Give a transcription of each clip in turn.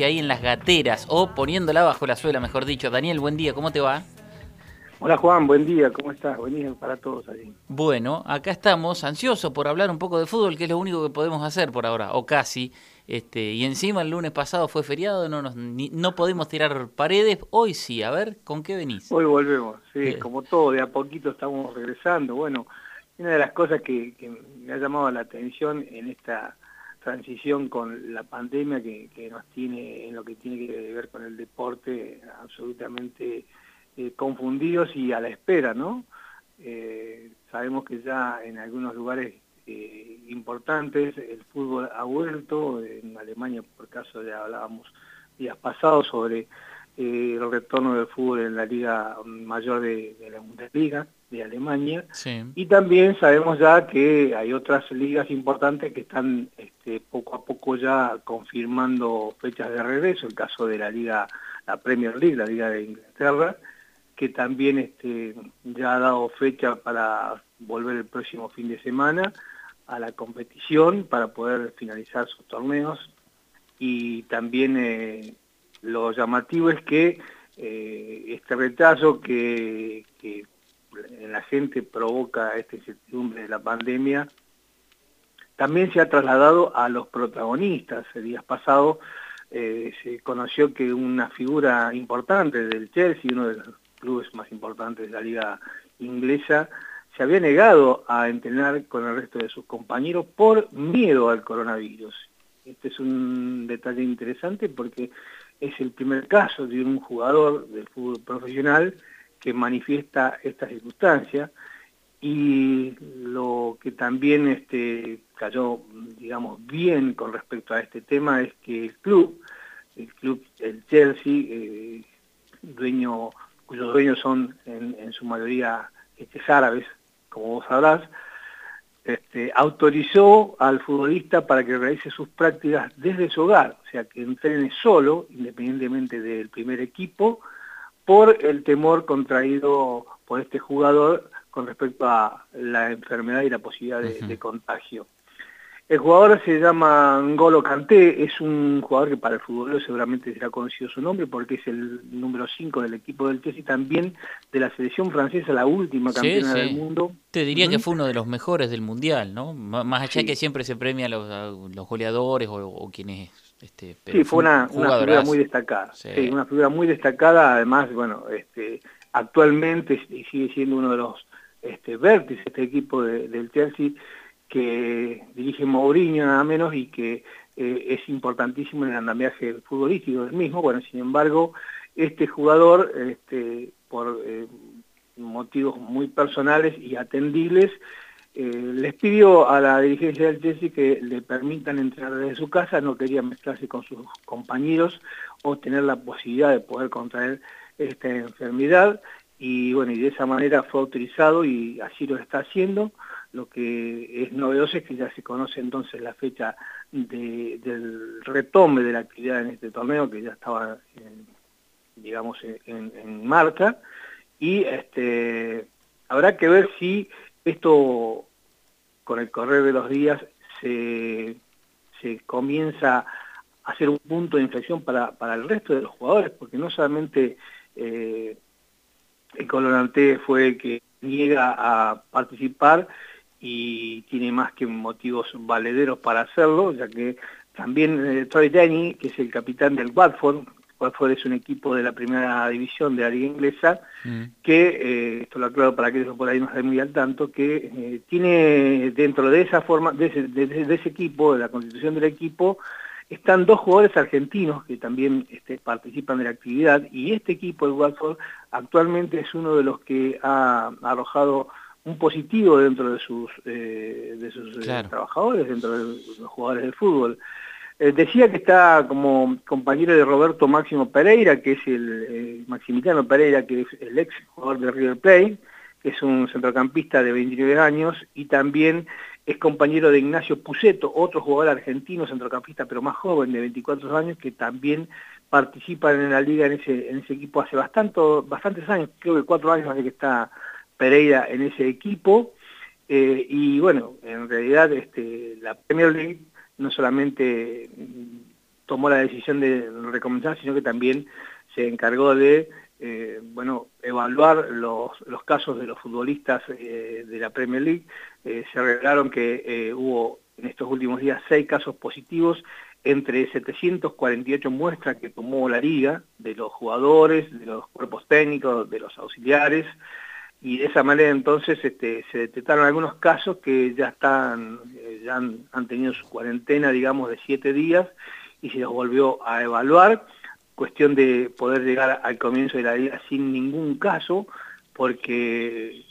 ahí en las gateras o poniéndola bajo la suela, mejor dicho. Daniel, buen día, ¿cómo te va? Hola Juan, buen día, ¿cómo estás? Buen día para todos ahí. Bueno, acá estamos ansiosos por hablar un poco de fútbol, que es lo único que podemos hacer por ahora, o casi. Este, y encima el lunes pasado fue feriado, no nos, no podemos tirar paredes. Hoy sí, a ver, ¿con qué venís? Hoy volvemos, sí, eh. como todo, de a poquito estamos regresando. Bueno, una de las cosas que, me ha llamado la atención en esta transición con la pandemia que, nos tiene en lo que tiene que ver con el deporte absolutamente eh, confundidos y a la espera, ¿no? Eh, sabemos que ya en algunos lugares eh, importantes el fútbol ha vuelto, en Alemania por caso ya hablábamos días pasados sobre el retorno del fútbol en la liga mayor de, la Bundesliga de Alemania. Y también sabemos ya que hay otras ligas importantes que están este, poco a poco ya confirmando fechas de regreso, el caso de la liga, la Premier League, la liga de Inglaterra, que también este, ya ha dado fecha para volver el próximo fin de semana a la competición para poder finalizar sus torneos. Y también eh, lo llamativo es que eh, este retraso que, en la gente provoca esta incertidumbre de la pandemia también se ha trasladado a los protagonistas. El día pasado eh, se conoció que una figura importante del Chelsea, uno de los clubes más importantes de la liga inglesa, se había negado a entrenar con el resto de sus compañeros por miedo al coronavirus. Este es un detalle interesante porque es el primer caso de un jugador del fútbol profesional que manifiesta esta circunstancia y lo que también este, cayó, digamos, bien con respecto a este tema es que el club, el club, el Chelsea, eh, dueño cuyos dueños son en, su mayoría este, árabes, como vos sabrás, este, autorizó al futbolista para que realice sus prácticas desde su hogar, o sea, que entrene solo, independientemente del primer equipo, por el temor contraído por este jugador con respecto a la enfermedad y la posibilidad de contagio. El jugador se llama Ngolo Kanté, es un jugador que para el fútbol seguramente será conocido su nombre porque es el número 5 del equipo del Chelsea, también de la selección francesa, la última campeona del mundo. Te diría que fue uno de los mejores del Mundial, ¿no? más allá que siempre se premia a los, los goleadores o, quienes... Este, sí, fue una, figura muy destacada. Sí. una figura muy destacada, además, bueno, este, actualmente sigue siendo uno de los este, vértices de este equipo del Chelsea que dirige Mourinho nada menos y que eh, es importantísimo en el andamiaje futbolístico del mismo. Bueno, sin embargo, este jugador, este, por eh, motivos muy personales y atendibles, eh, les pidió a la dirigencia del Chelsea que le permitan entrar desde su casa, no quería mezclarse con sus compañeros o tener la posibilidad de poder contraer esta enfermedad y bueno, y de esa manera fue autorizado y así lo está haciendo. Lo que es novedoso es que ya se conoce entonces la fecha del retome de la actividad en este torneo, que ya estaba, digamos, en, en, marcha, y este, habrá que ver si esto, con el correr de los días, se, comienza a hacer un punto de inflexión para, el resto de los jugadores, porque no solamente eh, el Colorante fue el que niega a participar, y tiene más que motivos valederos para hacerlo, ya que también eh, Troy Denny, que es el capitán del Watford, Watford es un equipo de la primera división de la liga inglesa, mm. que, eh, esto lo aclaro para que por ahí no esté muy al tanto, que eh, tiene dentro de esa forma, de ese, de, ese, equipo, de la constitución del equipo, están dos jugadores argentinos que también este, participan de la actividad y este equipo, el Watford, actualmente es uno de los que ha arrojado un positivo dentro de sus, eh, de sus trabajadores, dentro de los jugadores de fútbol. Eh, decía que está como compañero de Roberto Máximo Pereira, que es el Maximiliano Pereira, que es el ex jugador de River Plate, que es un centrocampista de 29 años, y también es compañero de Ignacio Puceto, otro jugador argentino, centrocampista, pero más joven, de 24 años, que también participa en la liga en ese, en ese equipo hace bastante, bastantes años, creo que cuatro años hace que está Pereira en ese equipo. Eh, y bueno, en realidad este, la Premier League no solamente mm, tomó la decisión de recomenzar, sino que también se encargó de eh, bueno, evaluar los, los, casos de los futbolistas eh, de la Premier League. Eh, se revelaron que hubo en estos últimos días seis casos positivos entre 748 muestras que tomó la liga, de los jugadores, de los cuerpos técnicos, de los auxiliares, y de esa manera entonces este, se detectaron algunos casos que ya están, ya han, han tenido su cuarentena, digamos, de siete días, y se los volvió a evaluar. Cuestión de poder llegar al comienzo de la vida sin ningún caso, porque,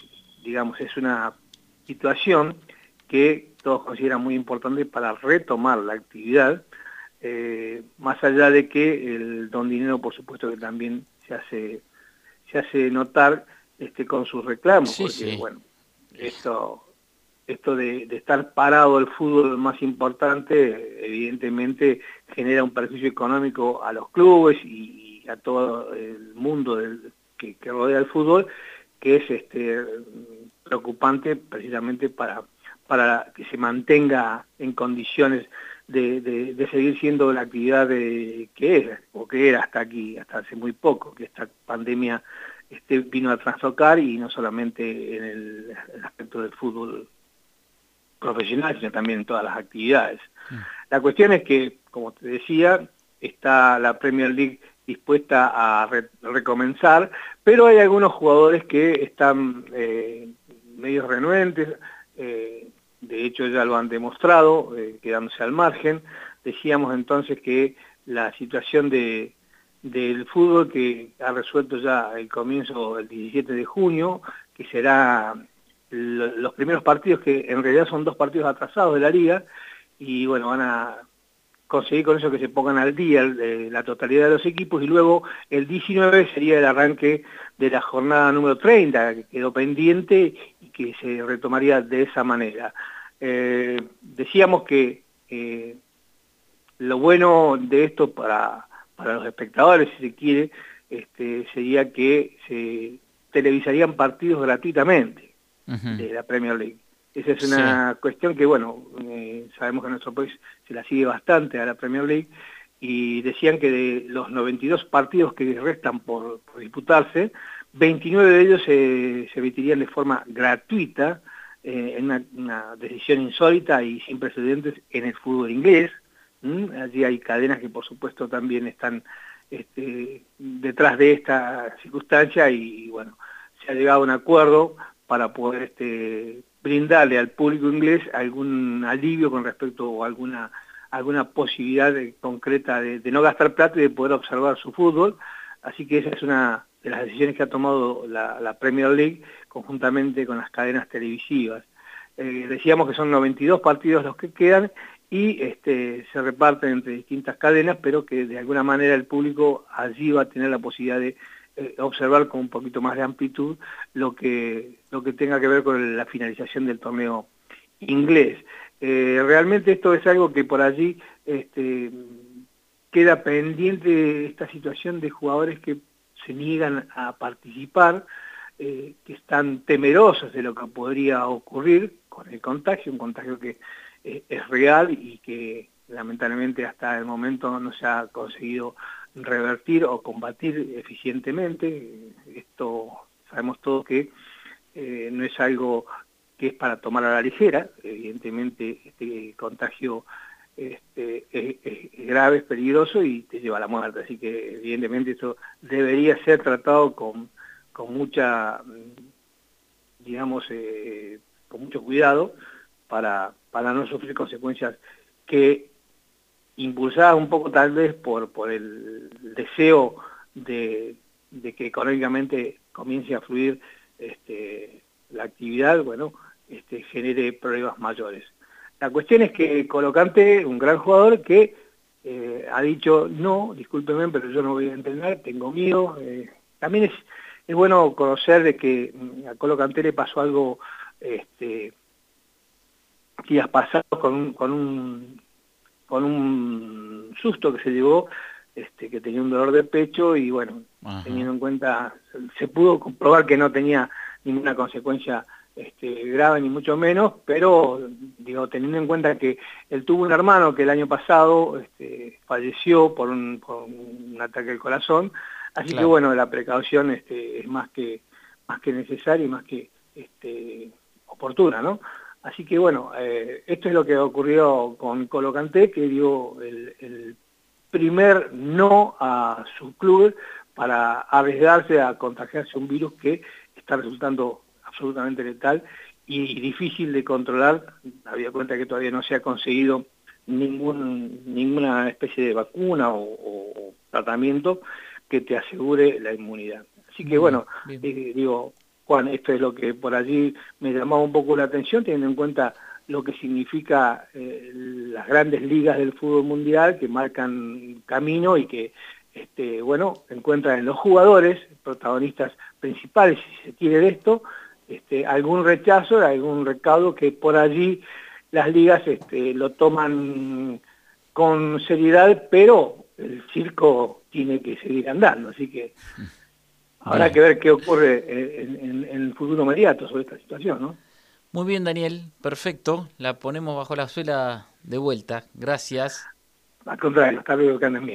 digamos, es una situación que todos consideran muy importante para retomar la actividad, eh, más allá de que el don dinero, por supuesto, que también se hace, se hace notar este, con sus reclamos, porque, bueno, esto esto de, estar parado el fútbol más importante, evidentemente genera un perjuicio económico a los clubes y, a todo el mundo que, rodea el fútbol, que es este, preocupante precisamente para, para que se mantenga en condiciones de, seguir siendo la actividad que es, o que era hasta aquí, hasta hace muy poco, que esta pandemia este, vino a trastocar y no solamente en el aspecto del fútbol profesional, sino también en todas las actividades. Mm. La cuestión es que, como te decía, está la Premier League dispuesta a recomenzar, pero hay algunos jugadores que están eh, medio renuentes, eh, de hecho ya lo han demostrado, eh, quedándose al margen. Decíamos entonces que la situación de, del fútbol que ha resuelto ya el comienzo el 17 de junio, que será los primeros partidos que en realidad son dos partidos atrasados de la liga y bueno, van a conseguir con eso que se pongan al día la totalidad de los equipos y luego el 19 sería el arranque de la jornada número 30 que quedó pendiente y que se retomaría de esa manera. Eh, decíamos que eh, lo bueno de esto para, para los espectadores, si se quiere, este, sería que se televisarían partidos gratuitamente de la Premier League. Esa es una cuestión que, bueno, eh, sabemos que en nuestro país se la sigue bastante a la Premier League y decían que de los 92 partidos que restan por, disputarse, 29 de ellos se, se emitirían de forma gratuita, eh, en una, decisión insólita y sin precedentes en el fútbol inglés. Allí hay cadenas que por supuesto también están este, detrás de esta circunstancia y bueno, se ha llegado a un acuerdo para poder este, brindarle al público inglés algún alivio con respecto o alguna, alguna posibilidad concreta de, no gastar plata y de poder observar su fútbol. Así que esa es una de las decisiones que ha tomado la, Premier League conjuntamente con las cadenas televisivas. Eh, decíamos que son 92 partidos los que quedan y este, se reparten entre distintas cadenas, pero que de alguna manera el público allí va a tener la posibilidad de eh, observar con un poquito más de amplitud lo que, lo que tenga que ver con la finalización del torneo inglés. Eh, realmente esto es algo que por allí este, queda pendiente esta situación de jugadores que se niegan a participar, eh, que están temerosos de lo que podría ocurrir con el contagio, un contagio que es real y que lamentablemente hasta el momento no se ha conseguido revertir o combatir eficientemente. Esto sabemos todos que eh, no es algo que es para tomar a la ligera, evidentemente este contagio este, es, grave, es peligroso y te lleva a la muerte, así que evidentemente eso debería ser tratado con, con mucha, digamos, eh, con mucho cuidado para, para no sufrir consecuencias que impulsada un poco tal vez por, por el deseo de, que económicamente comience a fluir este, la actividad, bueno, este, genere problemas mayores. La cuestión es que Colocante, un gran jugador que eh, ha dicho, no, discúlpeme, pero yo no voy a entrenar, tengo miedo. Eh, también es, es bueno conocer de que mm, a Colocante le pasó algo este, días pasados con un con un susto que se llevó, este, que tenía un dolor de pecho y bueno, teniendo en cuenta, se pudo comprobar que no tenía ninguna consecuencia este, grave ni mucho menos, pero digo, teniendo en cuenta que él tuvo un hermano que el año pasado este, falleció por un, ataque al corazón, así que bueno, la precaución este, es más que, más que necesaria y más que este, oportuna, ¿no? Así que bueno, eh, esto es lo que ocurrió con Colocanté, que dio el, primer no a su club para arriesgarse a contagiarse un virus que está resultando absolutamente letal y, difícil de controlar, había cuenta que todavía no se ha conseguido ningún, ninguna especie de vacuna o, tratamiento que te asegure la inmunidad. Así que bueno, eh, digo, Juan, esto es lo que por allí me llamaba un poco la atención, teniendo en cuenta lo que significa eh, las grandes ligas del fútbol mundial que marcan camino y que, este, bueno, encuentran en los jugadores, protagonistas principales, si se quiere de esto, este, algún rechazo, algún recaudo que por allí las ligas este, lo toman con seriedad, pero el circo tiene que seguir andando, así que Habrá que ver qué ocurre en, el futuro inmediato sobre esta situación, ¿no? Muy bien, Daniel, perfecto. La ponemos bajo la suela de vuelta. Gracias. Al contrario, hasta luego que anden bien.